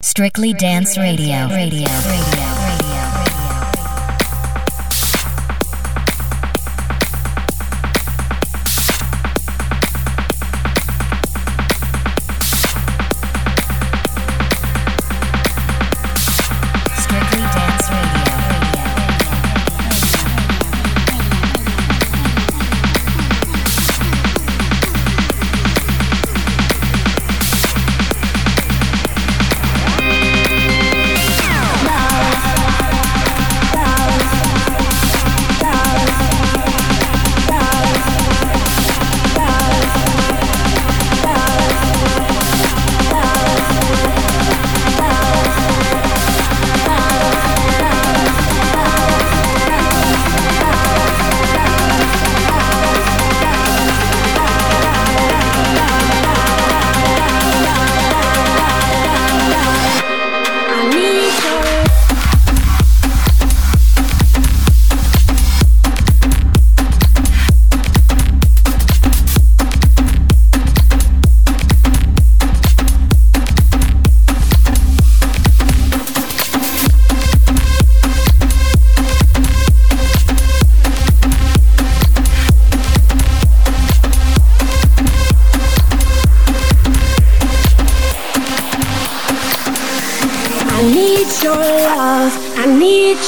Strictly Dance Radio. Radio. Radio.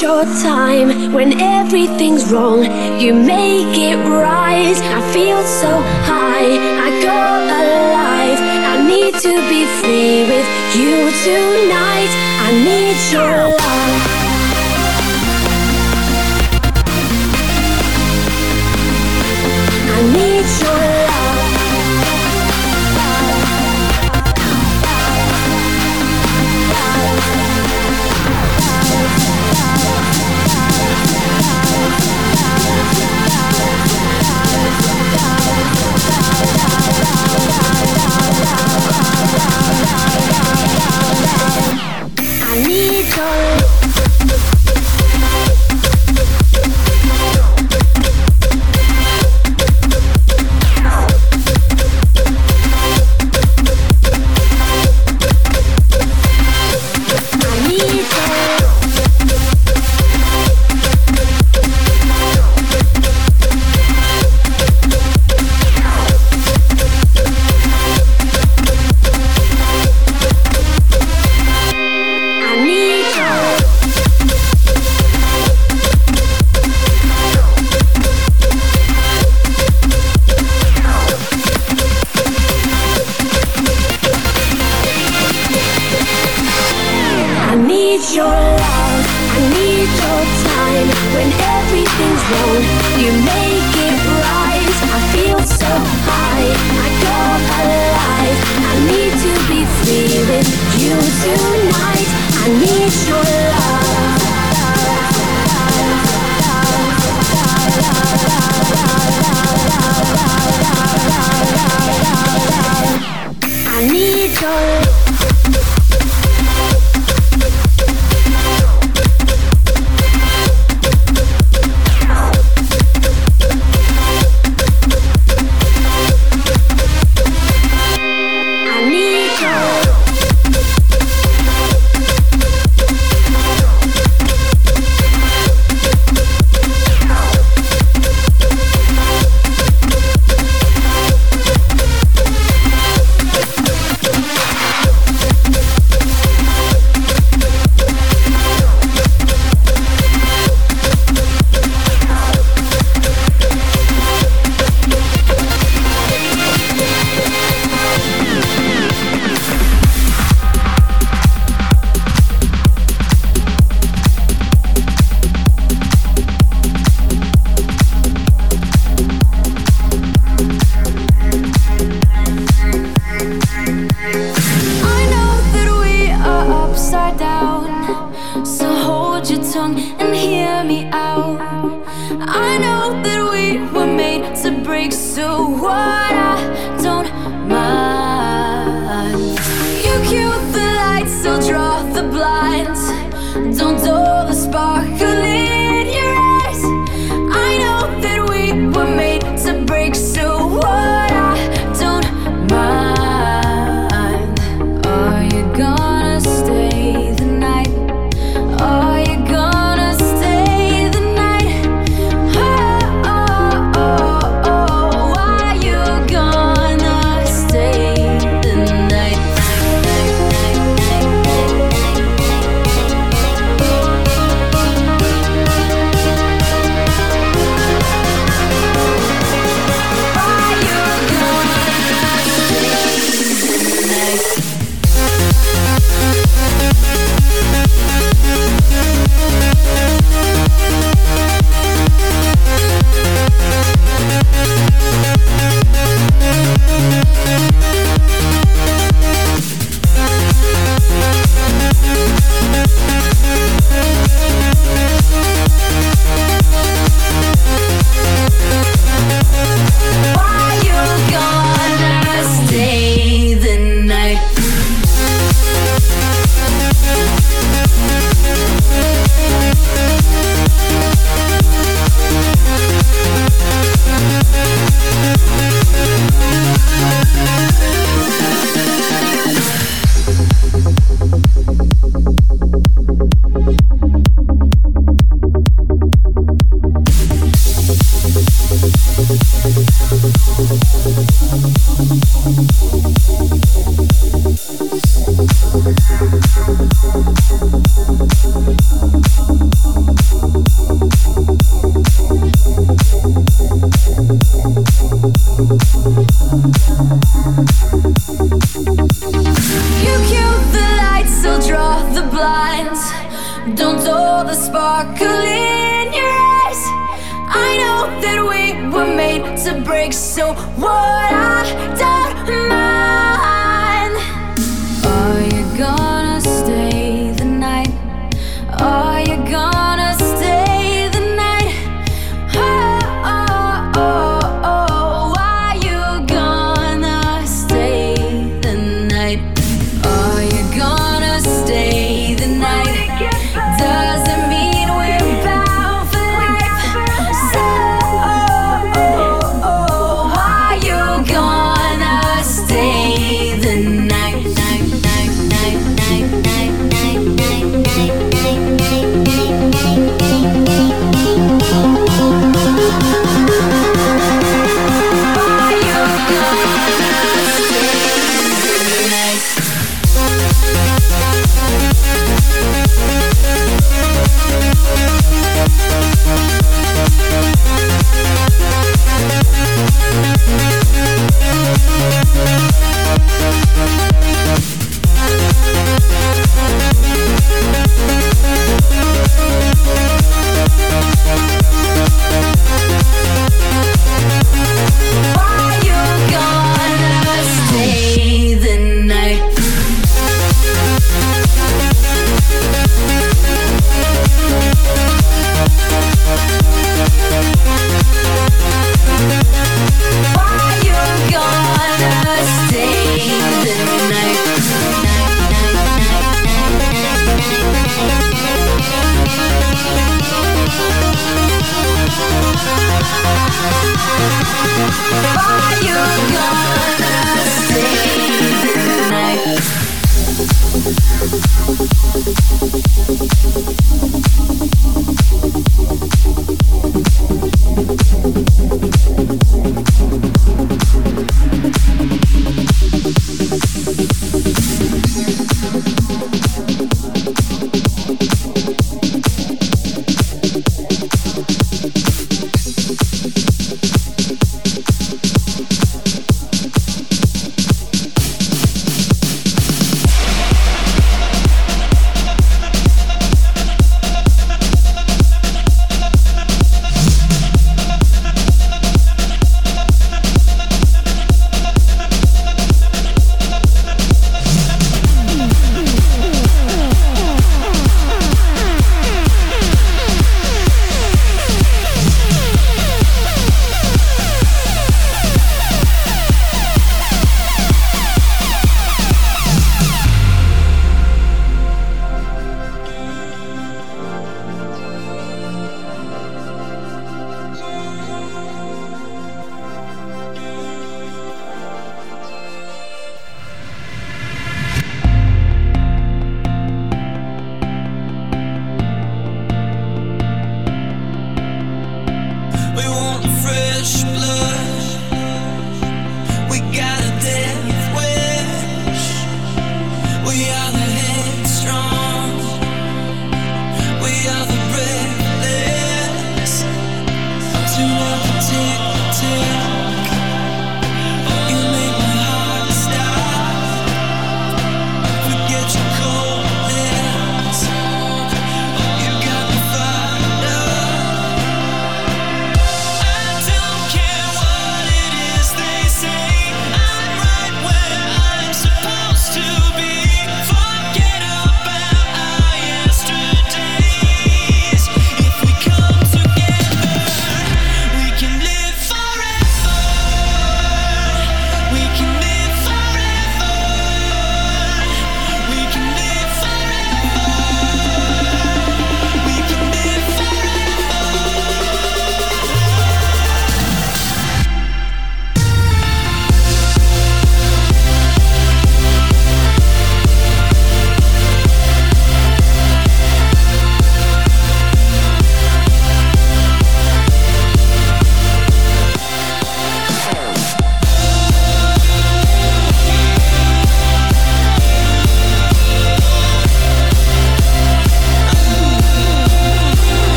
your time when everything's wrong. You make it right. I feel so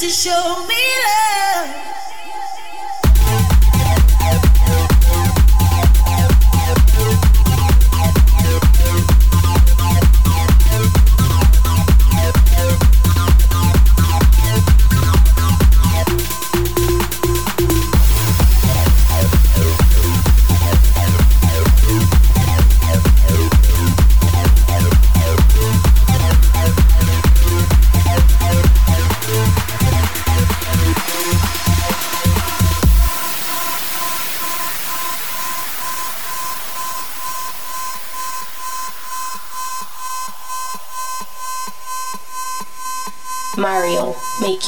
make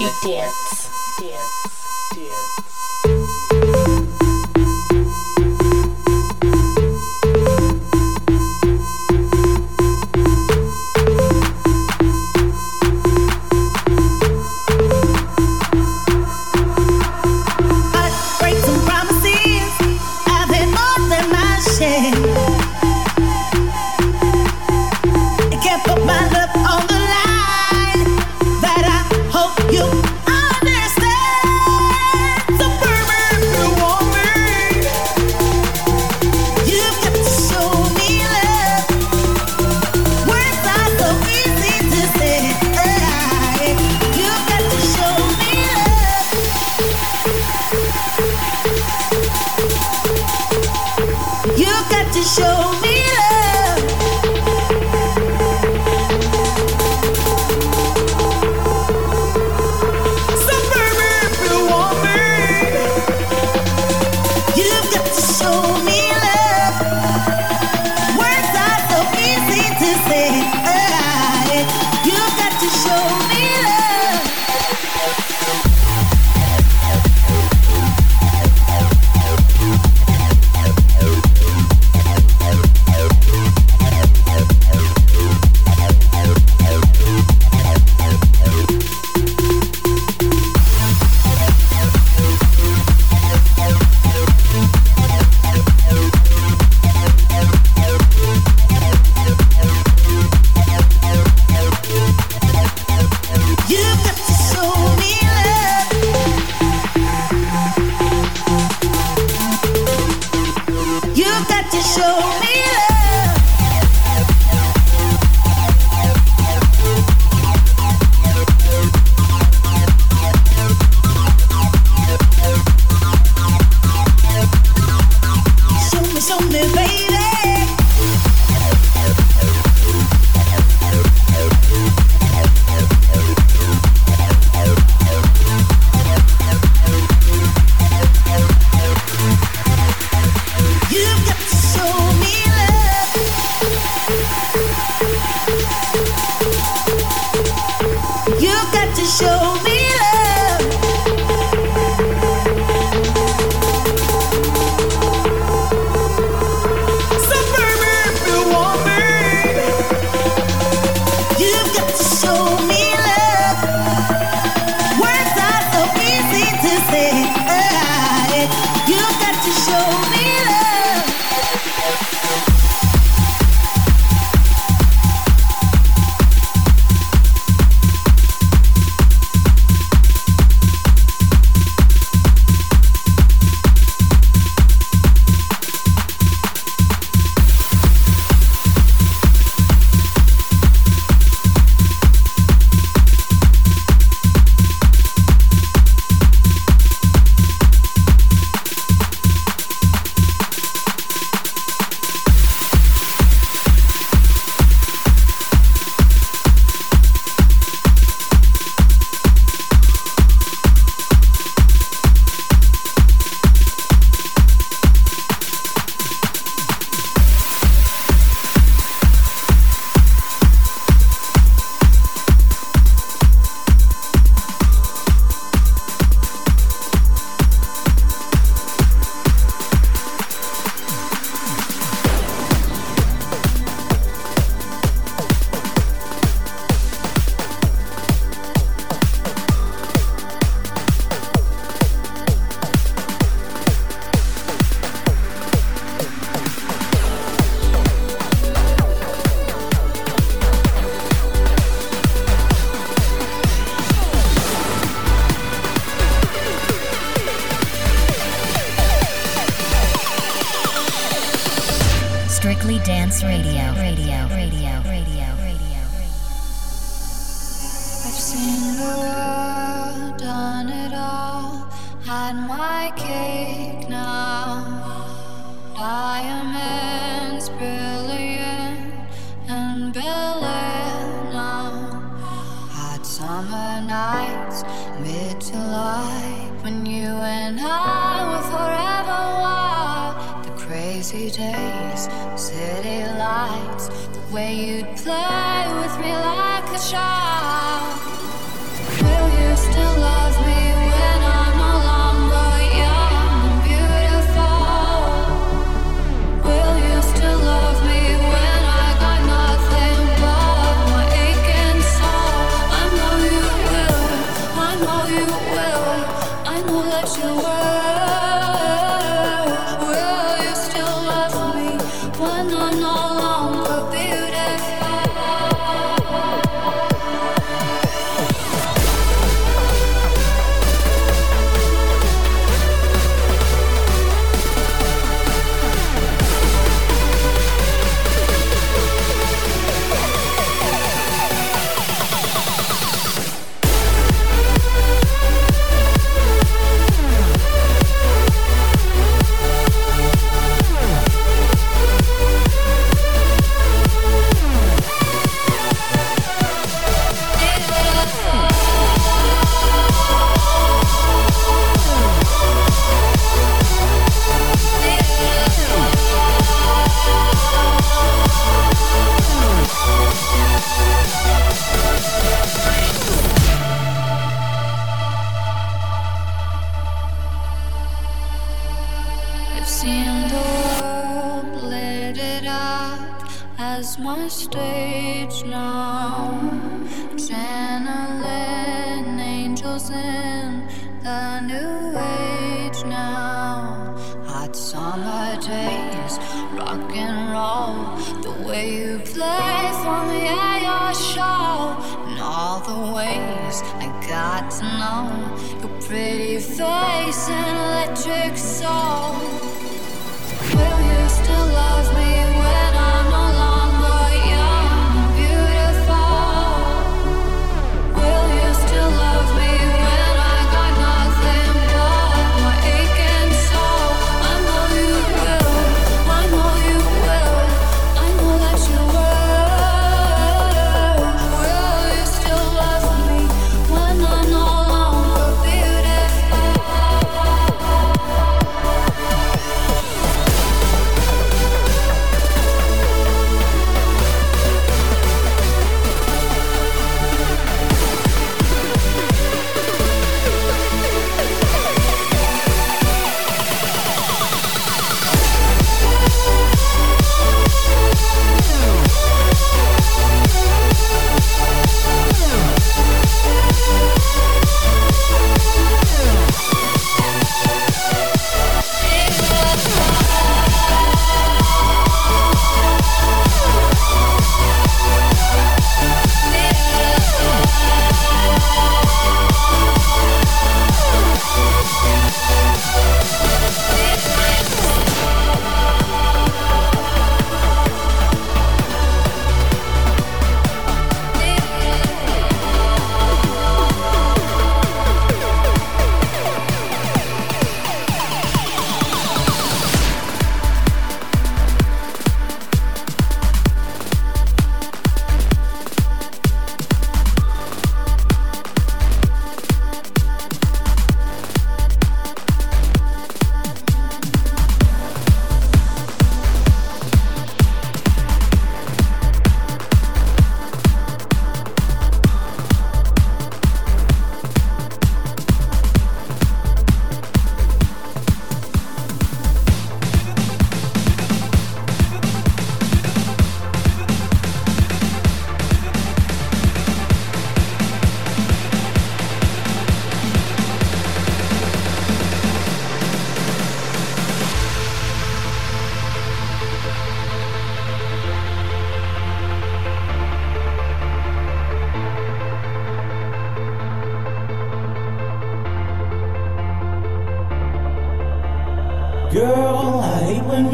you dance. Days, city lights, the way you'd play with me like a child. all the ways I got to know your pretty face and electric soul. Will you still love me?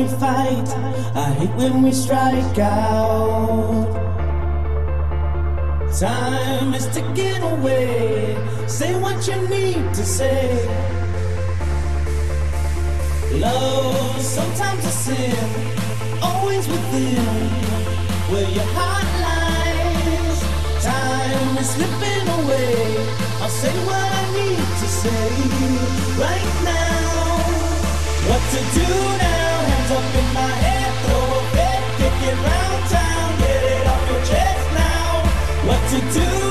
we fight. I hate when we strike out. Time is ticking away. Say what you need to say. Love sometimes a sin, always within where your heart lies. Time is slipping away. I'll say what I need to say right now. What to do now? to do?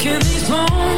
To breaking these bones.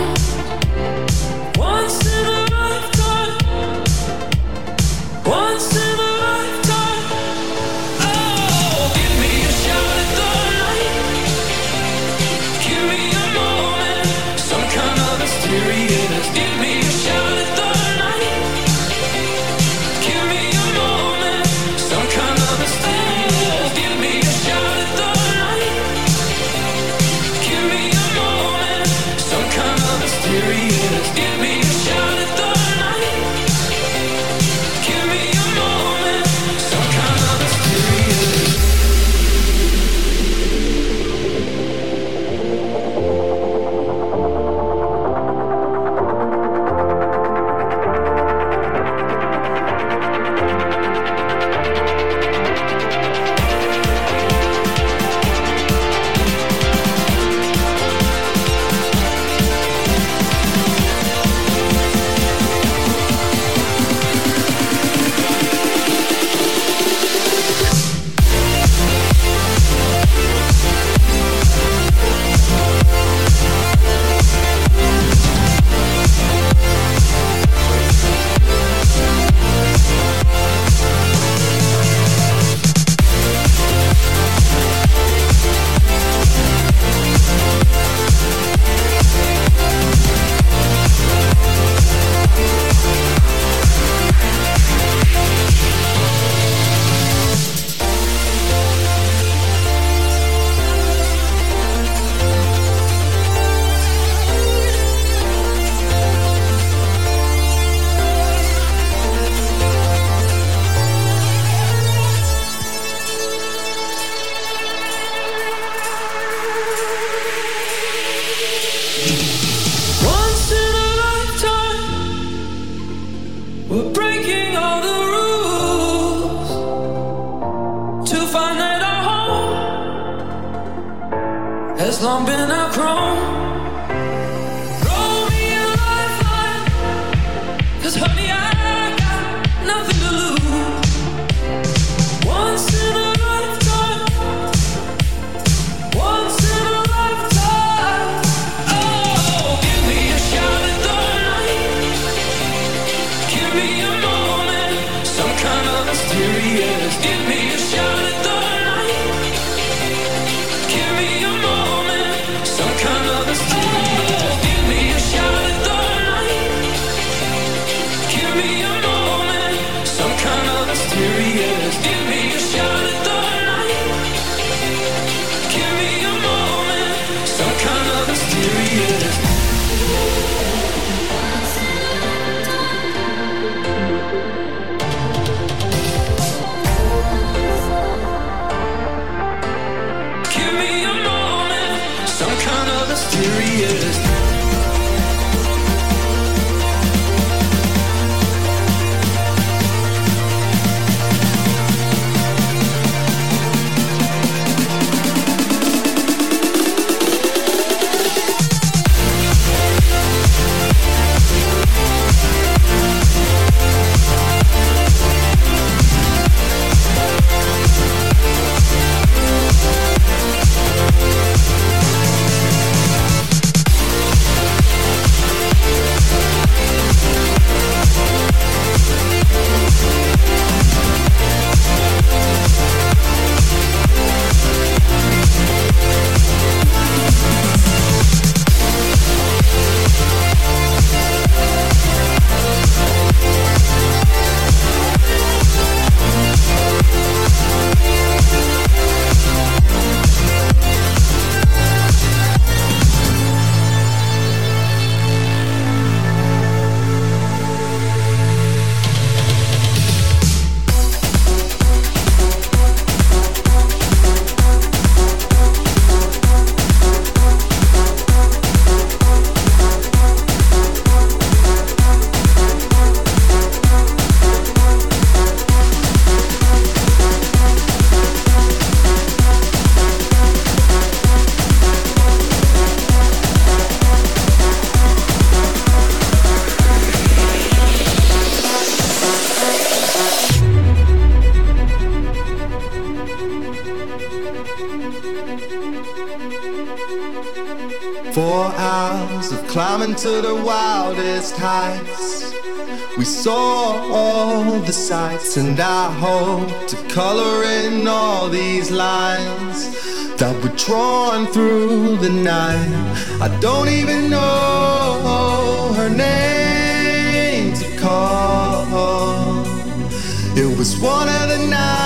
heights. We saw all the sights, and I hope to color in all these lines that were drawn through the night. I don't even know her name to call. It was one of the nights.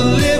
to live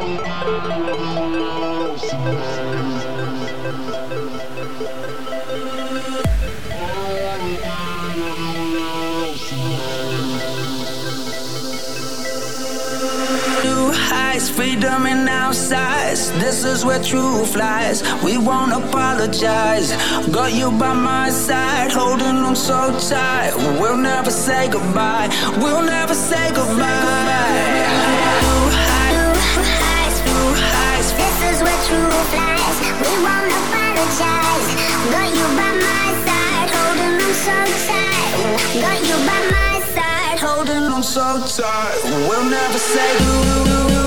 freedom in our size. This is where truth lies. We won't apologize. Got you by my side, holding on so tight. We'll never say goodbye. We'll never say goodbye. Blue highs, blue highs. This is where truth lies. We won't apologize. Got you by my side, holding on so tight. Got you by my side, holding on so tight. We'll never say goodbye.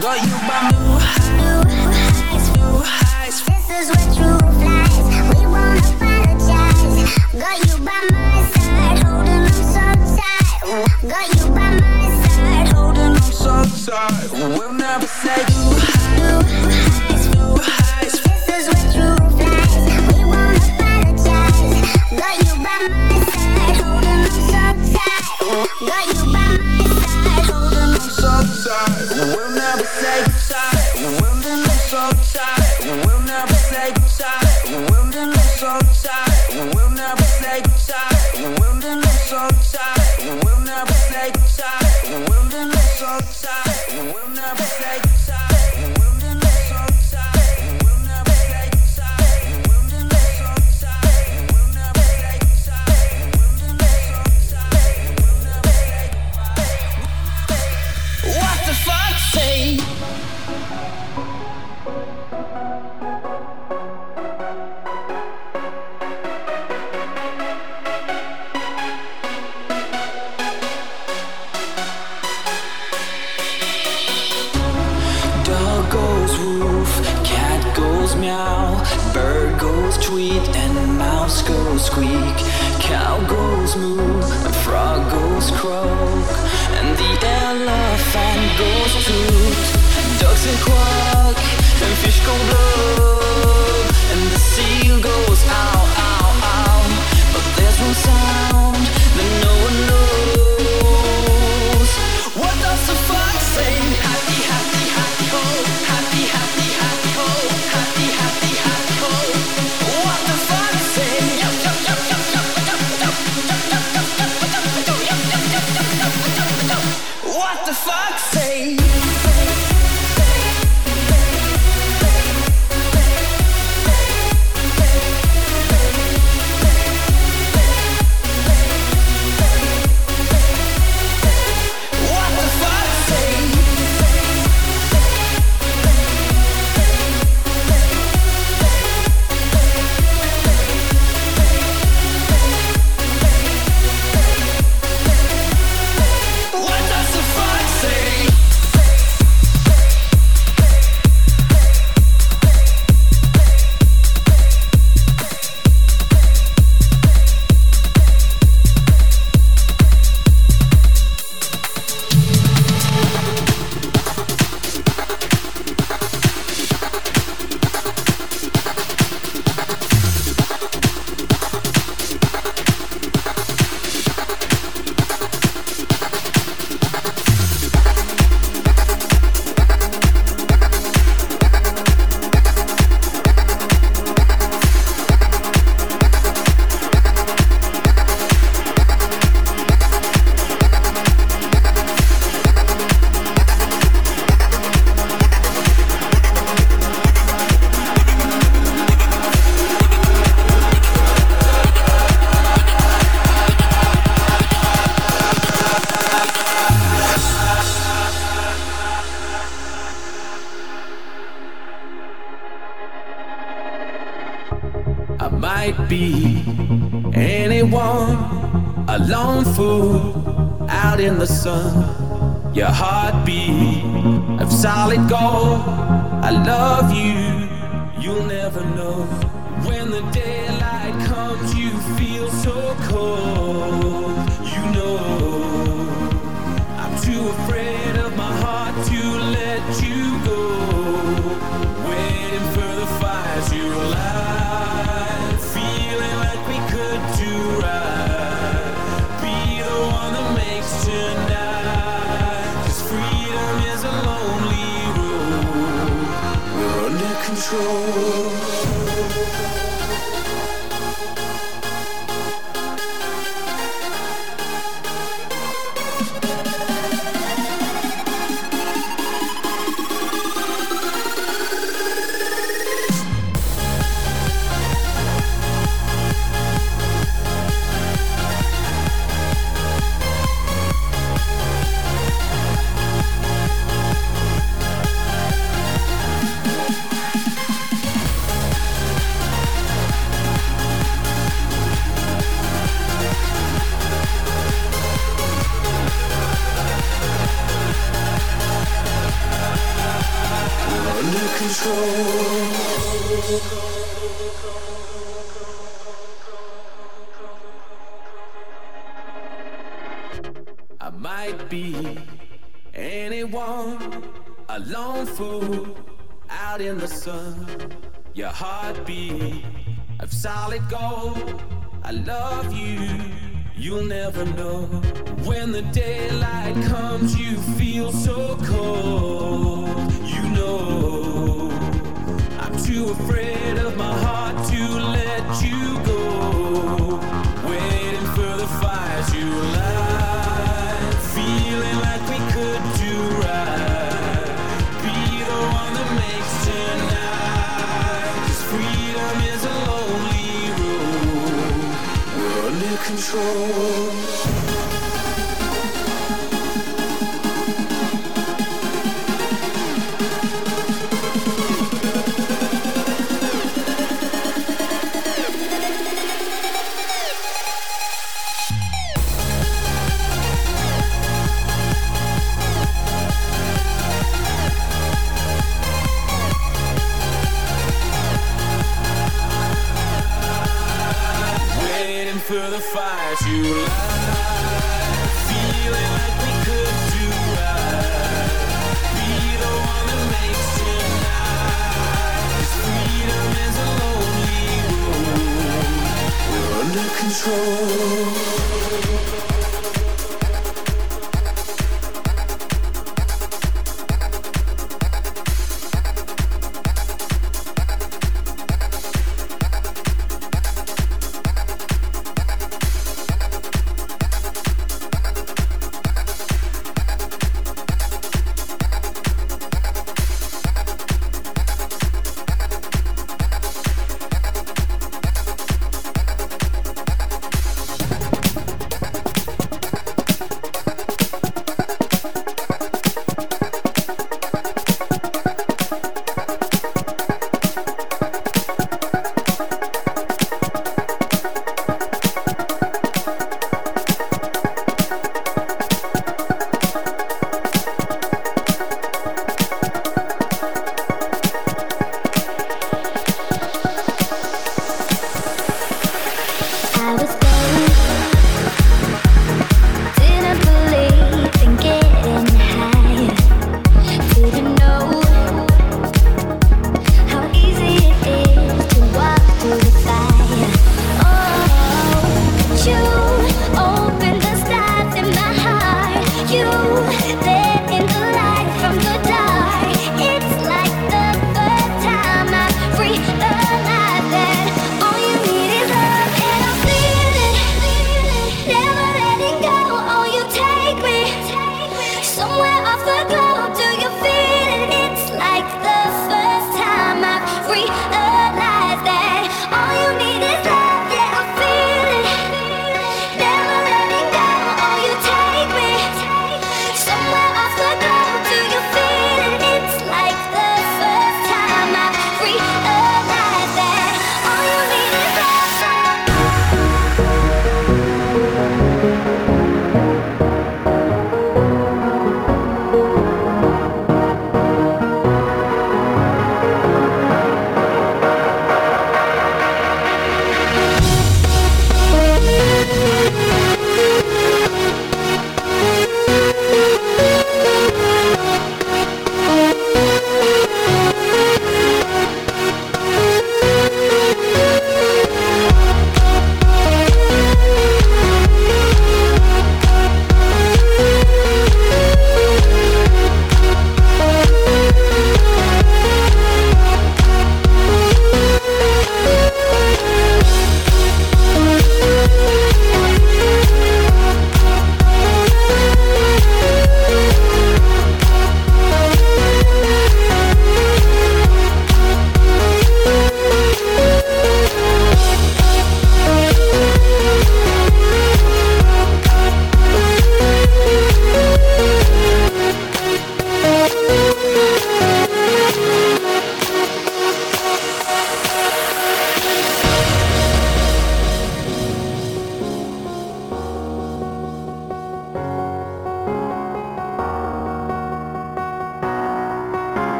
Got you by new highs, new highs, This is where. We won't apologize. Got you by my side, holding on so tight. Got you by my side, holding on so tight. We'll never say right side. I love you. You'll never know when the daylight comes, you feel so cold. I love you. You'll never know. When the daylight comes, you feel so cold.